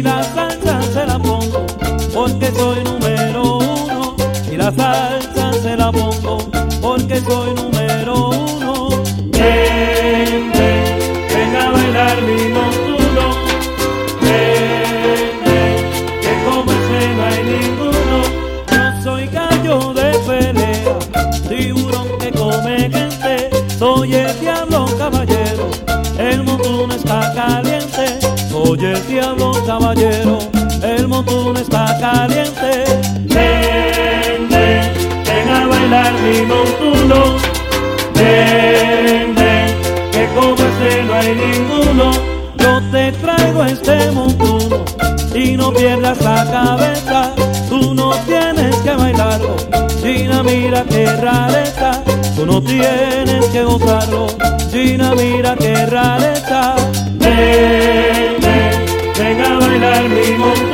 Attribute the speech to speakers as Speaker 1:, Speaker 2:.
Speaker 1: y la salsa se la pongo porque soy número uno y la salsa se la pongo porque soy número uno. Ven, ven, ven a bailar mi montuno. Ven, ven, que como ese no hay ninguno. Yo soy gallo de pelea, tiburón que come gente, soy el diablo. Caballero, el montuno está caliente. Ven, ven, ven a bailar mi montuno. Ven, ven, que como ese no hay ninguno. Yo te traigo este montuno y no pierdas la cabeza. Tú no tienes que bailarlo, Gina mira que rareza. Tú no tienes que gozarlo, Gina mira que rareza. Ven a bailar